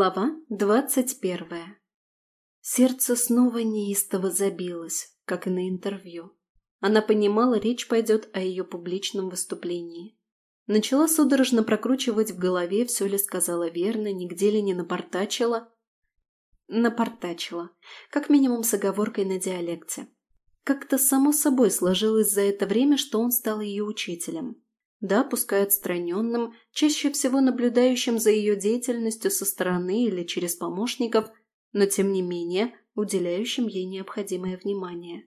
Глава двадцать первая. Сердце снова неистово забилось, как и на интервью. Она понимала, речь пойдет о ее публичном выступлении. Начала судорожно прокручивать в голове, все ли сказала верно, нигде ли не напортачила. Напортачила, как минимум с оговоркой на диалекте. Как-то само собой сложилось за это время, что он стал ее учителем. Да, пускай отстраненным, чаще всего наблюдающим за ее деятельностью со стороны или через помощников, но тем не менее уделяющим ей необходимое внимание.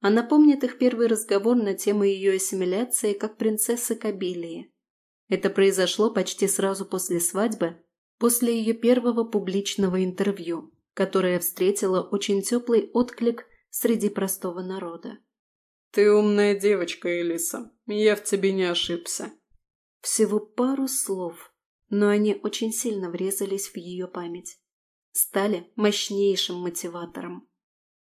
Она помнит их первый разговор на тему ее ассимиляции как принцессы Кабилии. Это произошло почти сразу после свадьбы, после ее первого публичного интервью, которое встретило очень теплый отклик среди простого народа. «Ты умная девочка, Элиса. Я в тебе не ошибся». Всего пару слов, но они очень сильно врезались в ее память. Стали мощнейшим мотиватором.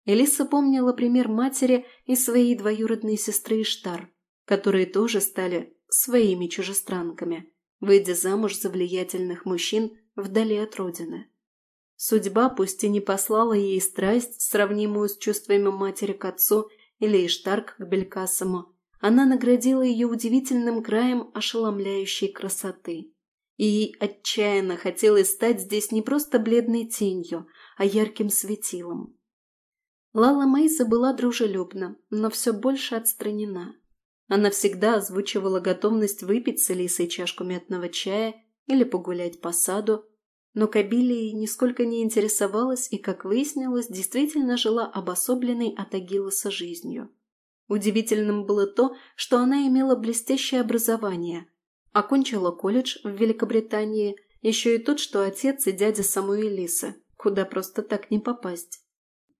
Элиса помнила пример матери и своей двоюродной сестры Иштар, которые тоже стали своими чужестранками, выйдя замуж за влиятельных мужчин вдали от родины. Судьба пусть и не послала ей страсть, сравнимую с чувствами матери к отцу – или Иштарк к Белькасому, она наградила ее удивительным краем ошеломляющей красоты. И отчаянно хотелось стать здесь не просто бледной тенью, а ярким светилом. Лала Мейса была дружелюбна, но все больше отстранена. Она всегда озвучивала готовность выпить с Элисой чашку мятного чая или погулять по саду, но Кабилией нисколько не интересовалась и, как выяснилось, действительно жила обособленной от Агилоса жизнью. Удивительным было то, что она имела блестящее образование, окончила колледж в Великобритании, еще и тот, что отец и дядя самой Элисы, куда просто так не попасть.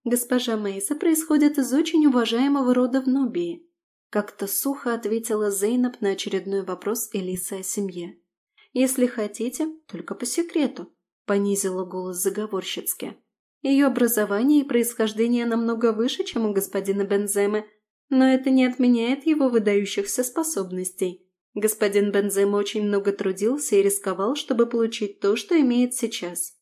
«Госпожа Мейса происходит из очень уважаемого рода в Нубии», как-то сухо ответила Зейнаб на очередной вопрос Элисы о семье. «Если хотите, только по секрету. – понизила голос заговорщицки. «Ее образование и происхождение намного выше, чем у господина Бенземы, но это не отменяет его выдающихся способностей. Господин Бензема очень много трудился и рисковал, чтобы получить то, что имеет сейчас».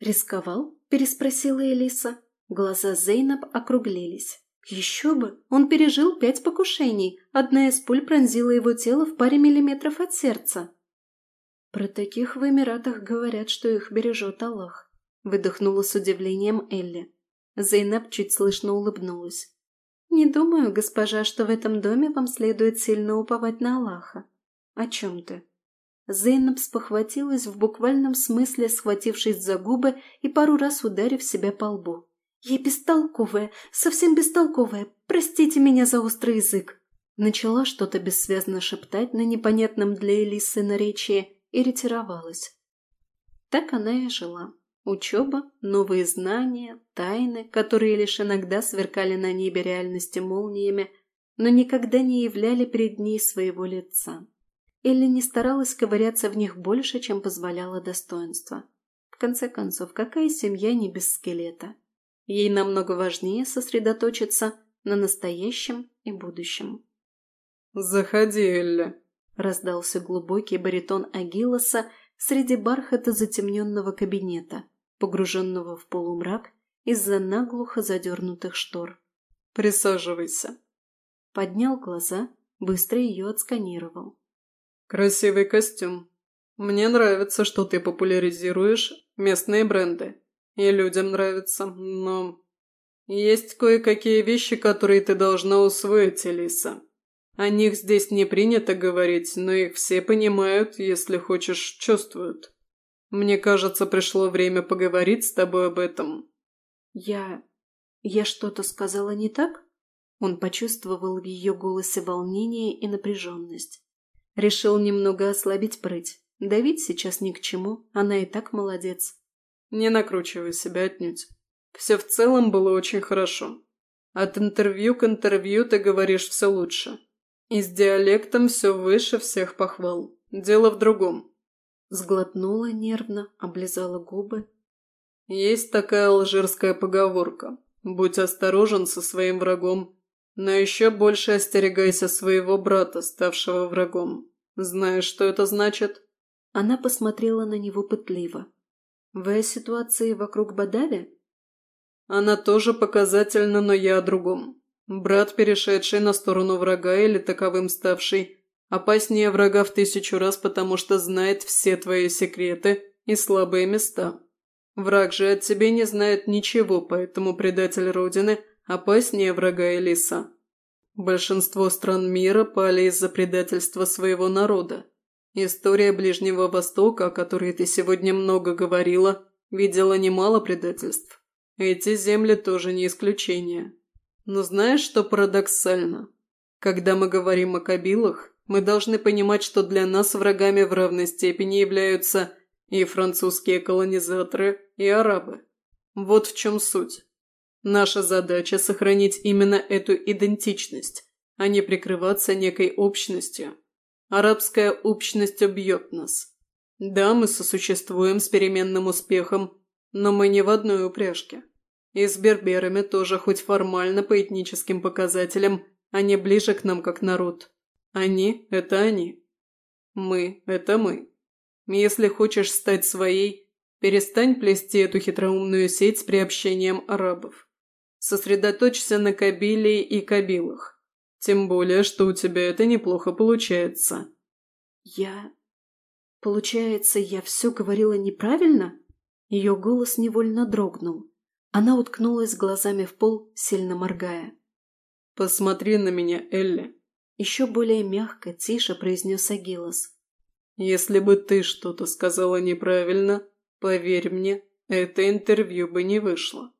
«Рисковал?» – переспросила Элиса. Глаза Зейнаб округлились. Еще бы! Он пережил пять покушений. Одна из пуль пронзила его тело в паре миллиметров от сердца. «Про таких в Эмиратах говорят, что их бережет Аллах», – выдохнула с удивлением Элли. Зейнаб чуть слышно улыбнулась. «Не думаю, госпожа, что в этом доме вам следует сильно уповать на Аллаха. О чем ты?» Зейнаб спохватилась в буквальном смысле, схватившись за губы и пару раз ударив себя по лбу. «Я бестолковая, совсем бестолковая, простите меня за острый язык!» Начала что-то бессвязно шептать на непонятном для Элисы наречии, и ретировалась. Так она и жила. Учеба, новые знания, тайны, которые лишь иногда сверкали на небе реальности молниями, но никогда не являли перед ней своего лица. Элли не старалась ковыряться в них больше, чем позволяло достоинство. В конце концов, какая семья не без скелета? Ей намного важнее сосредоточиться на настоящем и будущем. «Заходи, Элли», – раздался глубокий баритон Агилоса среди бархата затемненного кабинета, погруженного в полумрак из-за наглухо задернутых штор. «Присаживайся». Поднял глаза, быстро ее отсканировал. «Красивый костюм. Мне нравится, что ты популяризируешь местные бренды. И людям нравится, но... Есть кое-какие вещи, которые ты должна усвоить, Элиса. О них здесь не принято говорить, но их все понимают, если хочешь, чувствуют. Мне кажется, пришло время поговорить с тобой об этом». «Я... я что-то сказала не так?» Он почувствовал в ее голосе волнение и напряженность. Решил немного ослабить прыть. Давить сейчас ни к чему, она и так молодец. «Не накручивай себя отнюдь. Все в целом было очень хорошо. От интервью к интервью ты говоришь все лучше. И с диалектом все выше всех похвал. Дело в другом. Сглотнула нервно, облизала губы. Есть такая алжирская поговорка. Будь осторожен со своим врагом, но еще больше остерегайся своего брата, ставшего врагом. Знаешь, что это значит? Она посмотрела на него пытливо. Вы о ситуации вокруг Бадави? Она тоже показательна, но я о другом. Брат, перешедший на сторону врага или таковым ставший, опаснее врага в тысячу раз, потому что знает все твои секреты и слабые места. Враг же от тебя не знает ничего, поэтому предатель Родины опаснее врага Элиса. Большинство стран мира пали из-за предательства своего народа. История Ближнего Востока, о которой ты сегодня много говорила, видела немало предательств. Эти земли тоже не исключение. Но знаешь, что парадоксально? Когда мы говорим о кабилах, мы должны понимать, что для нас врагами в равной степени являются и французские колонизаторы, и арабы. Вот в чем суть. Наша задача – сохранить именно эту идентичность, а не прикрываться некой общностью. Арабская общность убьет нас. Да, мы сосуществуем с переменным успехом, но мы не в одной упряжке. И с берберами тоже хоть формально по этническим показателям они ближе к нам как народ. Они – это они. Мы – это мы. Если хочешь стать своей, перестань плести эту хитроумную сеть с приобщением арабов. Сосредоточься на Кабиле и Кабилах. Тем более, что у тебя это неплохо получается. Я... Получается, я все говорила неправильно? Ее голос невольно дрогнул. Она уткнулась глазами в пол, сильно моргая. «Посмотри на меня, Элли!» Еще более мягко, тише произнес Агилос. «Если бы ты что-то сказала неправильно, поверь мне, это интервью бы не вышло.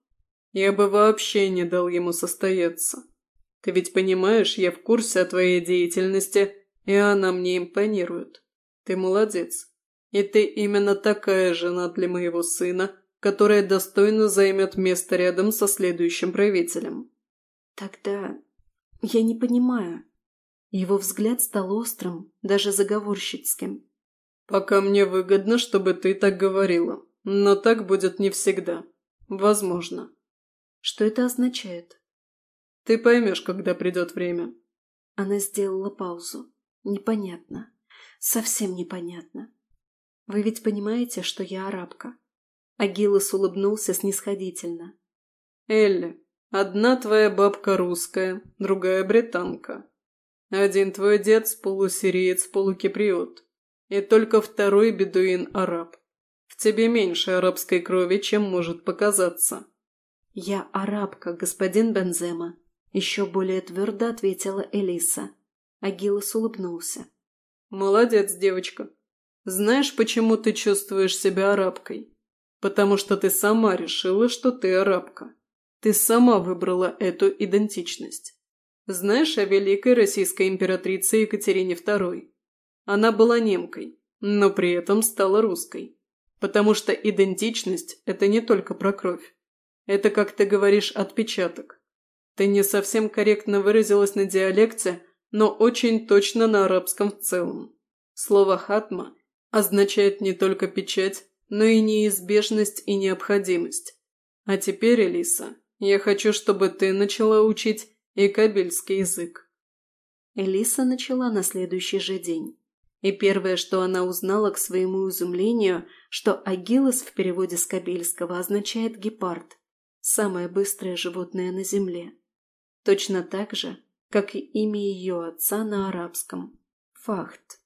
Я бы вообще не дал ему состояться. Ты ведь понимаешь, я в курсе о твоей деятельности, и она мне импонирует. Ты молодец. И ты именно такая жена для моего сына, которая достойно займет место рядом со следующим правителем. Тогда я не понимаю. Его взгляд стал острым, даже заговорщицким. Пока мне выгодно, чтобы ты так говорила. Но так будет не всегда. Возможно. Что это означает? Ты поймешь, когда придет время. Она сделала паузу. Непонятно. Совсем непонятно. Вы ведь понимаете, что я арабка? Агилос улыбнулся снисходительно. «Элли, одна твоя бабка русская, другая британка. Один твой дед полусириец, полукиприот. И только второй бедуин-араб. В тебе меньше арабской крови, чем может показаться». «Я арабка, господин Бензема», – еще более твердо ответила Элиса. Агилос улыбнулся. «Молодец, девочка. Знаешь, почему ты чувствуешь себя арабкой? Потому что ты сама решила, что ты арабка. Ты сама выбрала эту идентичность. Знаешь о великой российской императрице Екатерине II? Она была немкой, но при этом стала русской. Потому что идентичность – это не только про кровь. Это, как ты говоришь, отпечаток. Ты не совсем корректно выразилась на диалекте, но очень точно на арабском в целом. Слово «хатма» означает не только печать, но и неизбежность и необходимость. А теперь, Элиса, я хочу, чтобы ты начала учить и кабельский язык». Элиса начала на следующий же день. И первое, что она узнала к своему изумлению, что агилос в переводе с кабельского означает гепард, самое быстрое животное на земле. Точно так же, как и имя ее отца на арабском – Фахт.